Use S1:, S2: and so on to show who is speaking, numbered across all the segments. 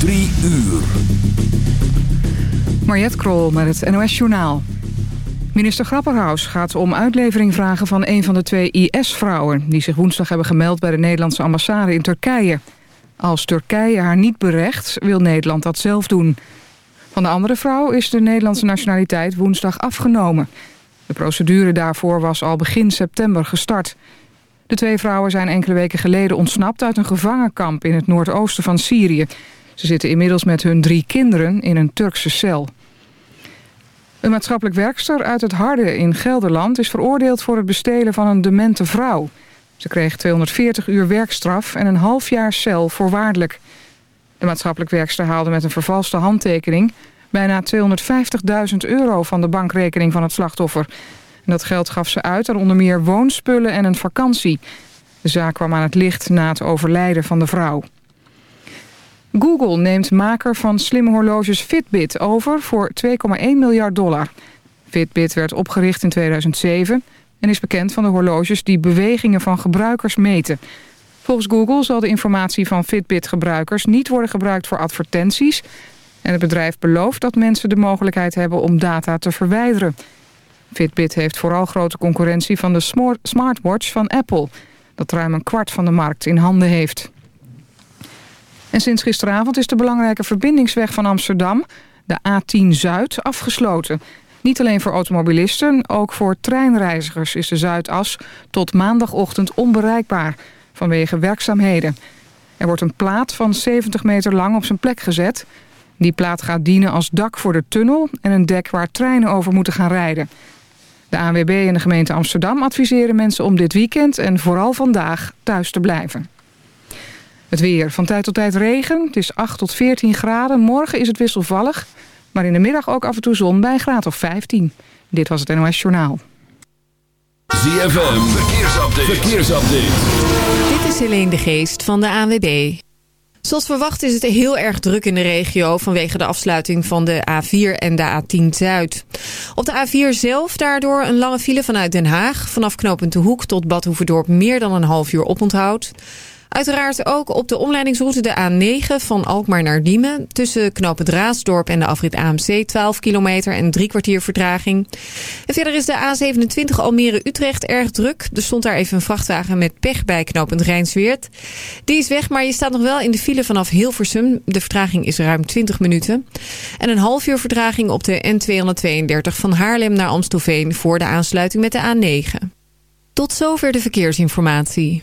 S1: Drie uur.
S2: Mariette Krol met het NOS Journaal. Minister Grapperhaus gaat om uitlevering vragen van een van de twee IS-vrouwen... die zich woensdag hebben gemeld bij de Nederlandse ambassade in Turkije. Als Turkije haar niet berecht, wil Nederland dat zelf doen. Van de andere vrouw is de Nederlandse nationaliteit woensdag afgenomen. De procedure daarvoor was al begin september gestart. De twee vrouwen zijn enkele weken geleden ontsnapt uit een gevangenkamp in het noordoosten van Syrië. Ze zitten inmiddels met hun drie kinderen in een Turkse cel. Een maatschappelijk werkster uit het Harde in Gelderland... is veroordeeld voor het bestelen van een demente vrouw. Ze kreeg 240 uur werkstraf en een half jaar cel voorwaardelijk. De maatschappelijk werkster haalde met een vervalste handtekening... bijna 250.000 euro van de bankrekening van het slachtoffer. Dat geld gaf ze uit aan onder meer woonspullen en een vakantie. De zaak kwam aan het licht na het overlijden van de vrouw. Google neemt maker van slimme horloges Fitbit over voor 2,1 miljard dollar. Fitbit werd opgericht in 2007 en is bekend van de horloges die bewegingen van gebruikers meten. Volgens Google zal de informatie van Fitbit-gebruikers niet worden gebruikt voor advertenties. En het bedrijf belooft dat mensen de mogelijkheid hebben om data te verwijderen. Fitbit heeft vooral grote concurrentie van de smartwatch van Apple... dat ruim een kwart van de markt in handen heeft. En sinds gisteravond is de belangrijke verbindingsweg van Amsterdam... de A10 Zuid afgesloten. Niet alleen voor automobilisten, ook voor treinreizigers is de Zuidas... tot maandagochtend onbereikbaar vanwege werkzaamheden. Er wordt een plaat van 70 meter lang op zijn plek gezet. Die plaat gaat dienen als dak voor de tunnel... en een dek waar treinen over moeten gaan rijden. De ANWB en de gemeente Amsterdam adviseren mensen om dit weekend... en vooral vandaag thuis te blijven. Het weer. Van tijd tot tijd regen. Het is 8 tot 14 graden. Morgen is het wisselvallig. Maar in de middag ook af en toe zon bij een graad of 15. Dit was het NOS Journaal.
S1: ZFM. Verkeersupdate. Verkeersupdate.
S3: Dit is Helene de Geest van de ANWB. Zoals verwacht is het heel erg druk in de regio vanwege de afsluiting van de A4 en de A10 Zuid. Op de A4 zelf daardoor een lange file vanuit Den Haag. Vanaf knooppunt De Hoek tot Bad Hoeverdorp meer dan een half uur oponthoud. Uiteraard ook op de omleidingsroute de A9 van Alkmaar naar Diemen. Tussen knooppunt Raasdorp en de afrit AMC 12 kilometer en drie kwartier vertraging. En verder is de A27 Almere-Utrecht erg druk. Er stond daar even een vrachtwagen met pech bij knooppunt Rijnsweert. Die is weg, maar je staat nog wel in de file vanaf Hilversum. De vertraging is ruim 20 minuten. En een half uur vertraging op de N232 van Haarlem naar Amstelveen... voor de aansluiting met de A9. Tot zover de verkeersinformatie.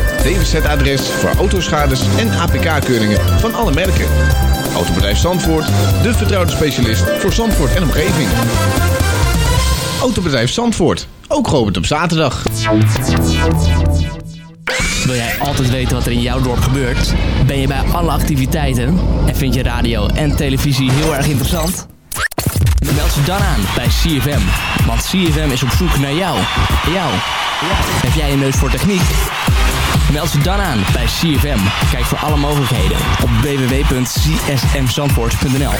S4: DWZ-adres voor autoschades en APK-keuringen van alle merken. Autobedrijf Zandvoort, de vertrouwde specialist voor Zandvoort en omgeving. Autobedrijf Zandvoort, ook geopend op zaterdag.
S5: Wil jij altijd weten wat er in jouw dorp gebeurt? Ben je bij alle activiteiten? En vind je radio en televisie heel erg interessant? Meld ze dan aan bij CFM. Want CFM is op zoek naar jou. Jou. Heb jij een neus voor techniek? Meld ze dan aan bij CFM. Kijk voor alle mogelijkheden op www.csmzandvoort.nl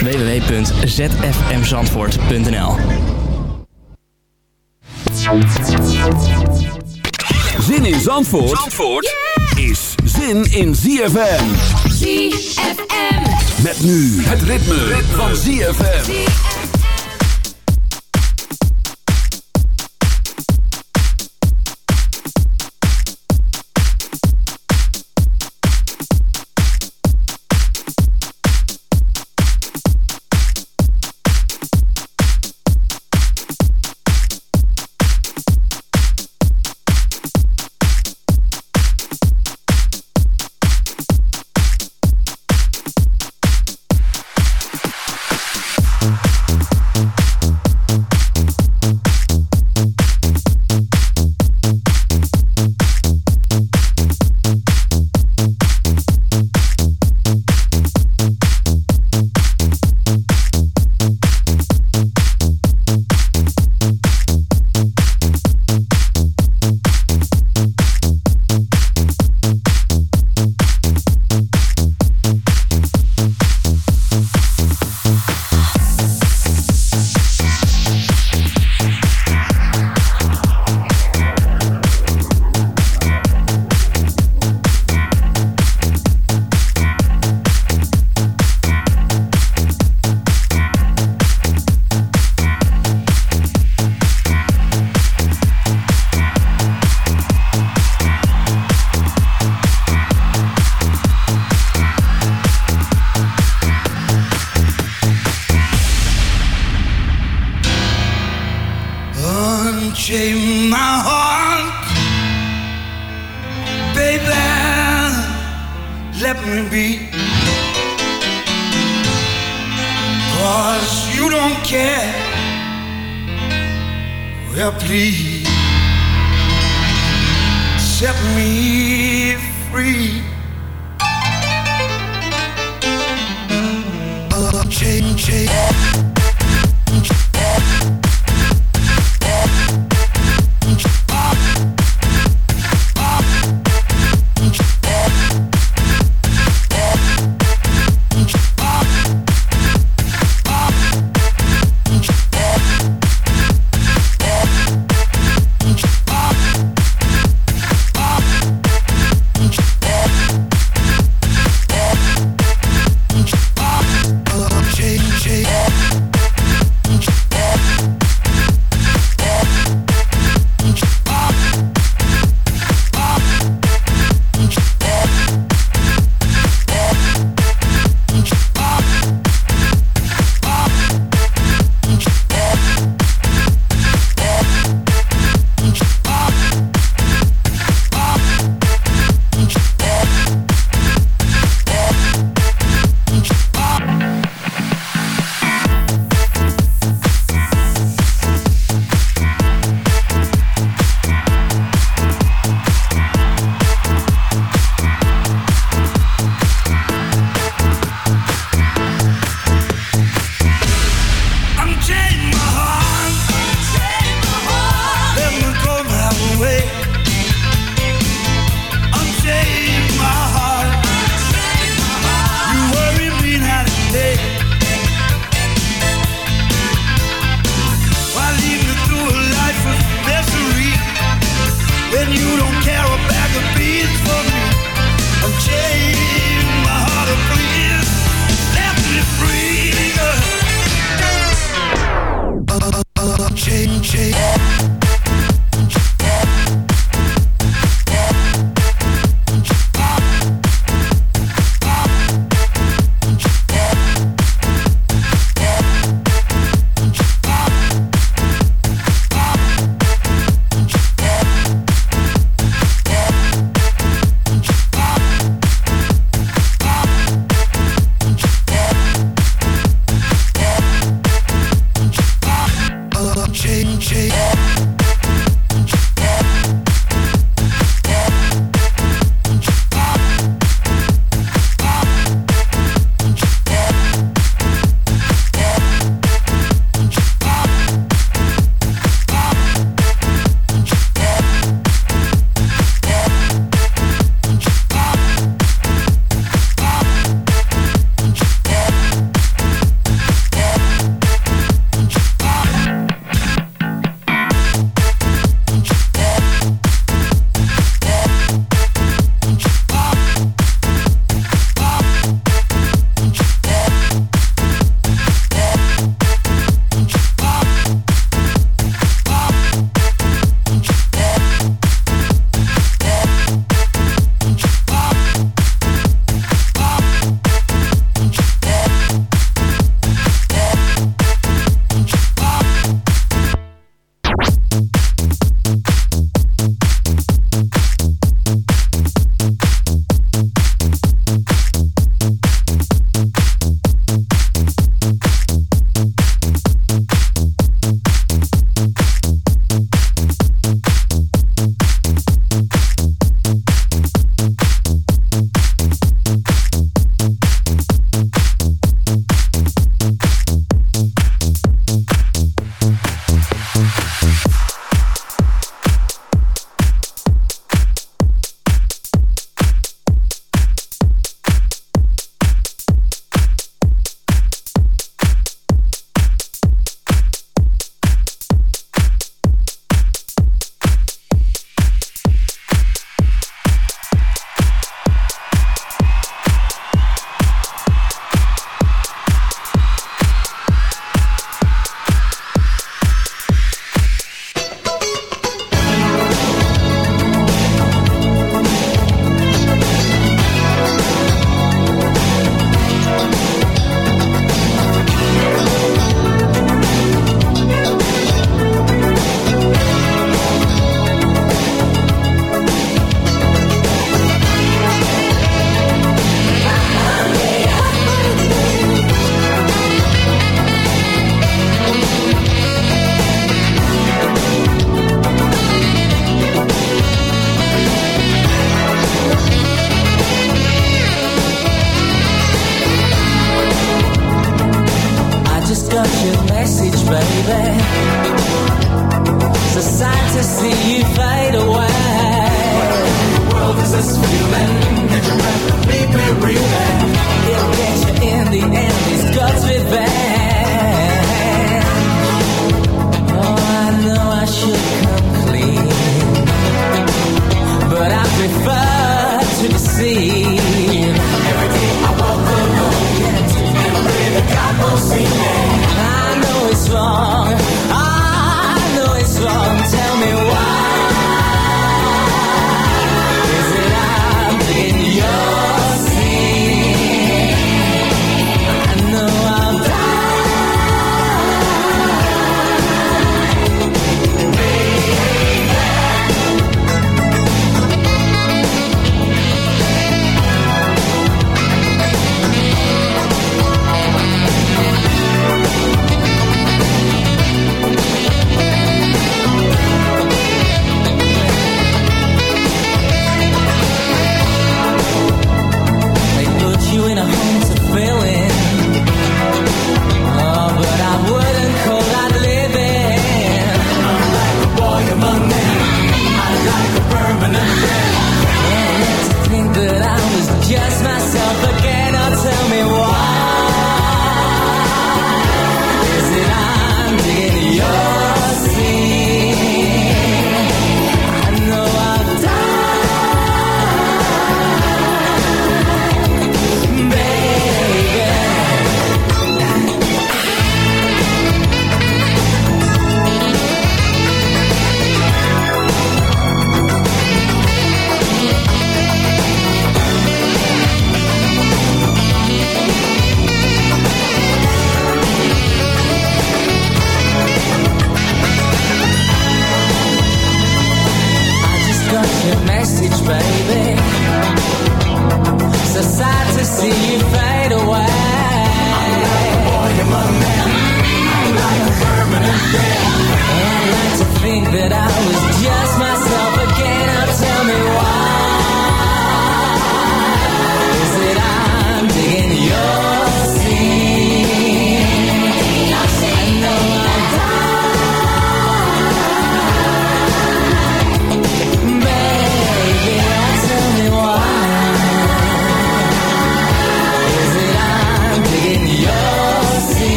S5: www.zfmzandvoort.nl
S1: Zin in Zandvoort, Zandvoort is zin in ZFM. ZFM.
S6: Met nu het ritme, ritme. van ZFM.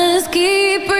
S7: Keep
S8: keeper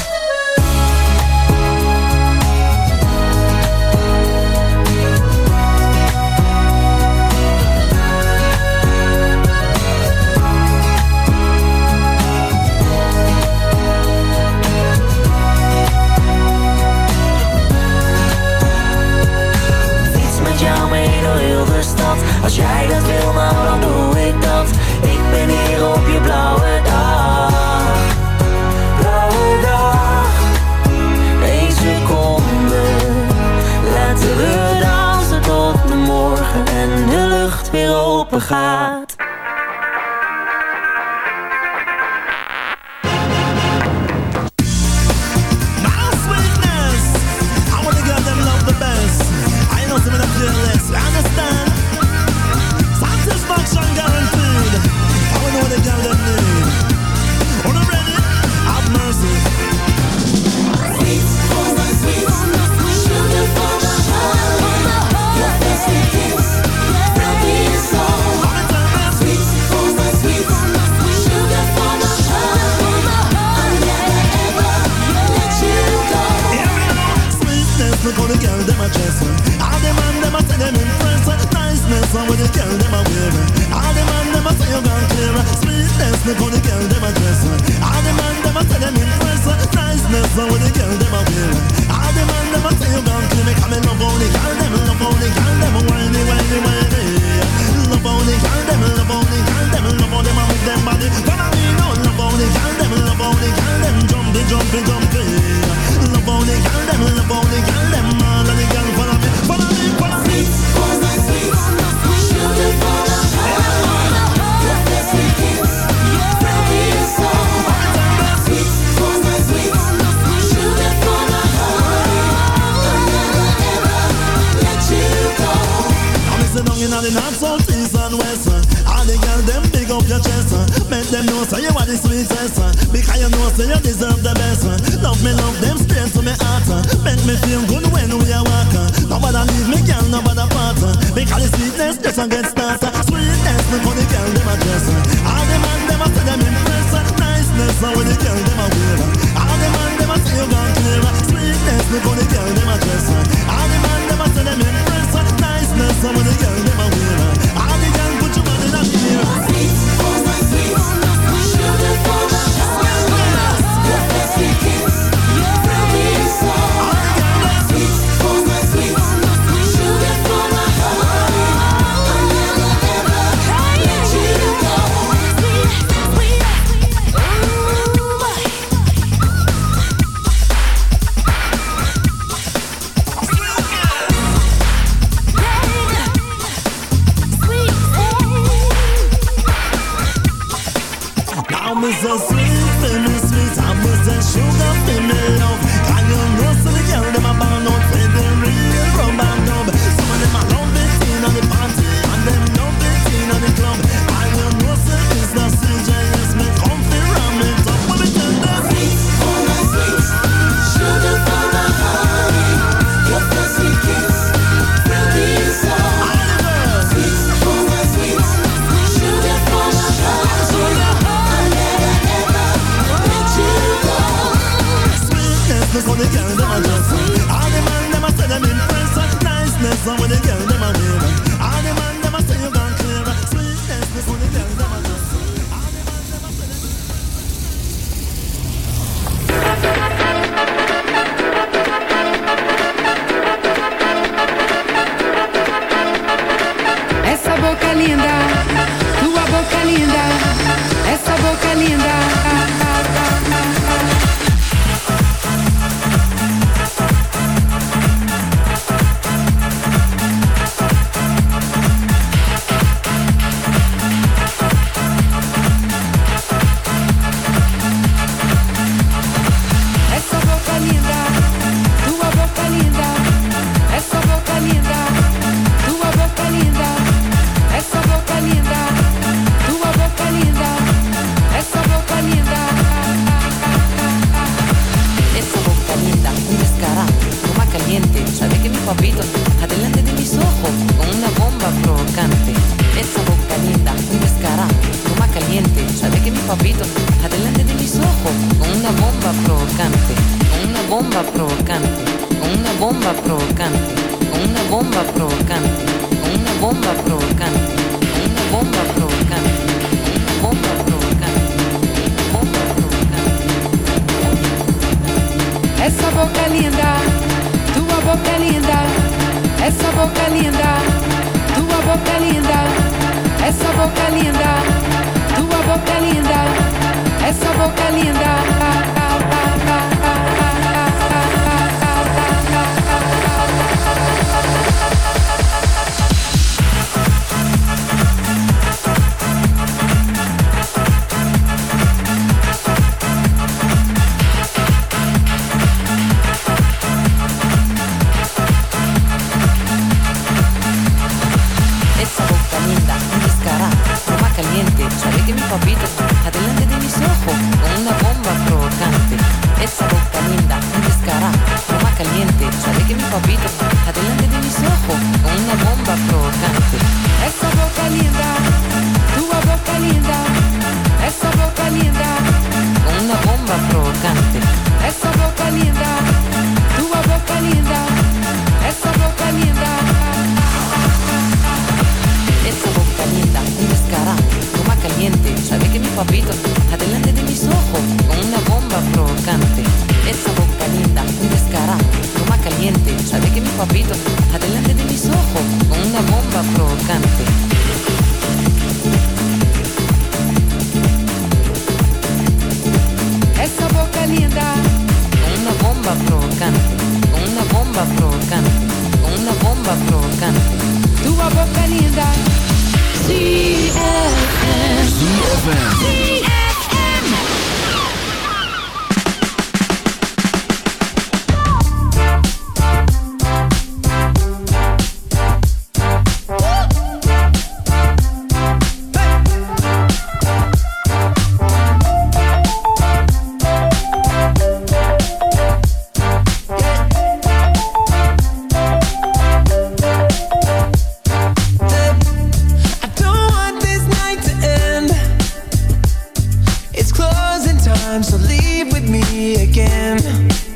S9: Time, so leave with me again.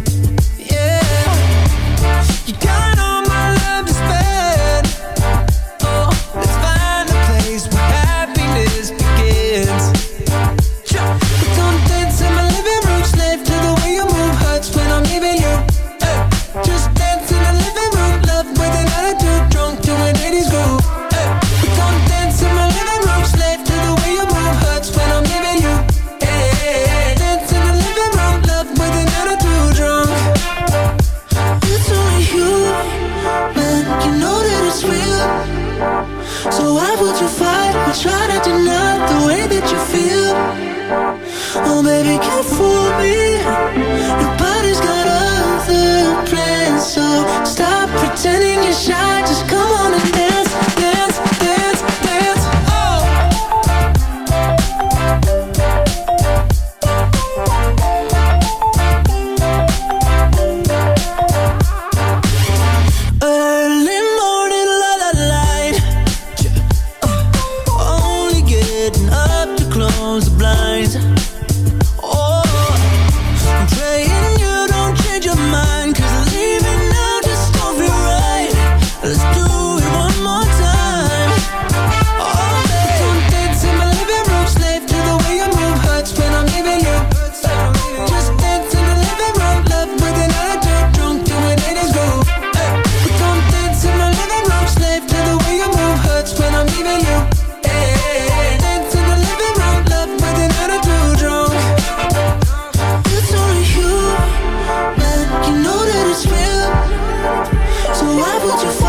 S9: Would you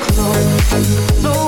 S10: close.
S11: No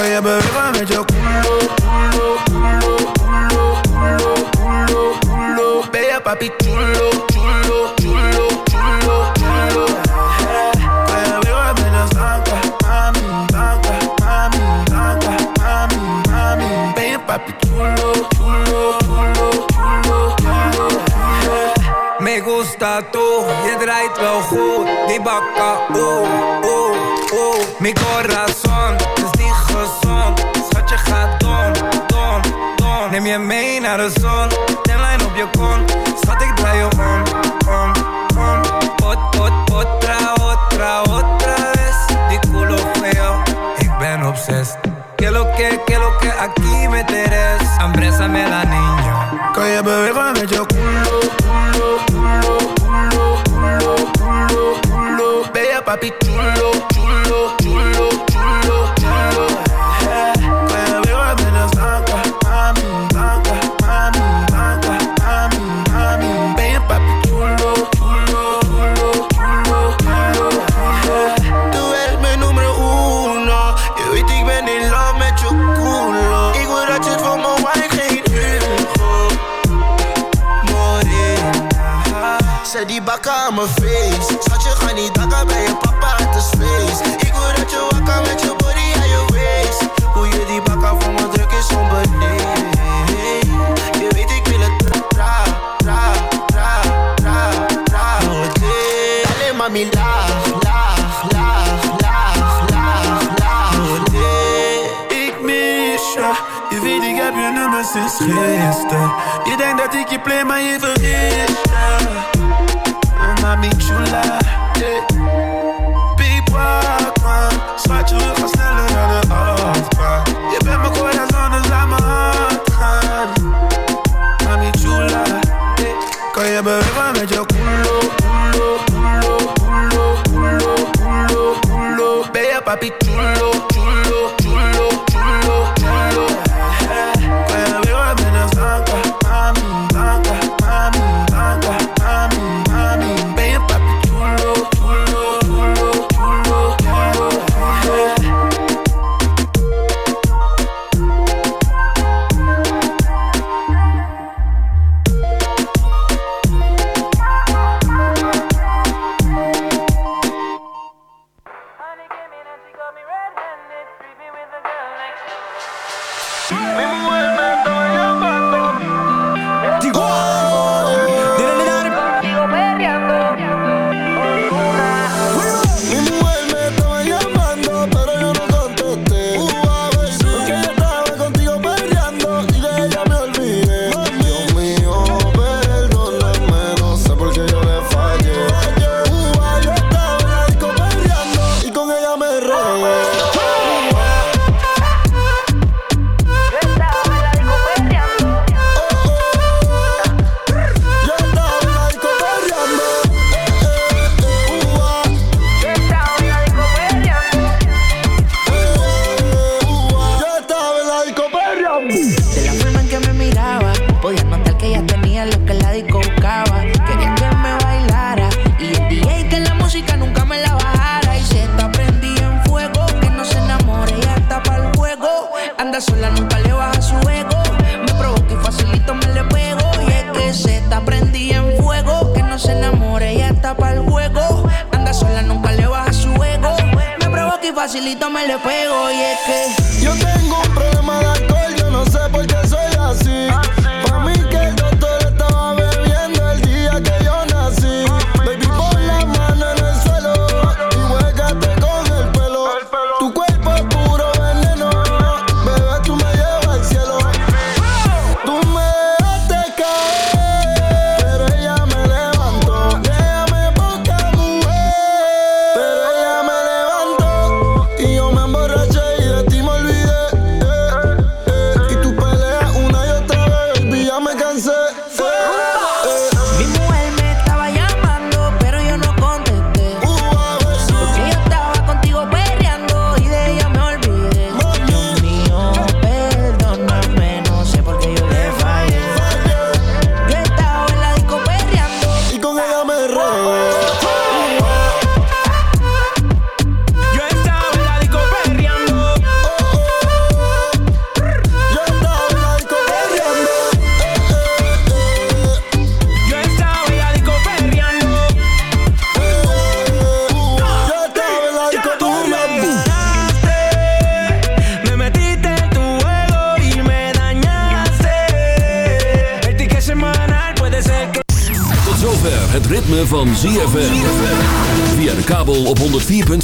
S10: eh met je culo, culo, culo, culo, culo, culo, culo je papi chulo, chulo, chulo, chulo, chulo papi chulo, chulo, chulo, chulo, chulo
S12: Me gusta tú, je draait wel goed Die bakka, oh, oh, oh Mi corazon Neem je mee naar de zon. Tenlijn op je kont Schat ik draai je om, om, om. Ot, ot, otra, otra, otra vez Die culo feo Ik ben obsessed Que lo que, que lo que aquí me teres Ambrésame la niña
S10: Kan je bewegen met je culo, culo, culo, culo, culo, culo, je papi chulo, Bakken aan mijn face. Schatje ga niet dakken bij je papa uit de space. Ik wil dat je wakker met je body aan je waist. Hoe je die bakken voor me druk is onbeneden Je weet ik wil het. Tra, tra, tra, tra, tra. Dale mami laag, laag, laag, laag, laag, Ik mis je. Je weet ik heb je nummer sinds gisteren. Je denkt dat ik je play maar je vergist. je Oh, Mami chula yeah.
S13: Anda sola, nunca le baja su ego. Me provoca y facilito me le pego. Y es que se está prendida en fuego, que no se enamore, ella está para el juego. Anda sola, nunca le baja su ego. Me provoca y facilito me le pego. Y es que
S14: Yo tengo un problema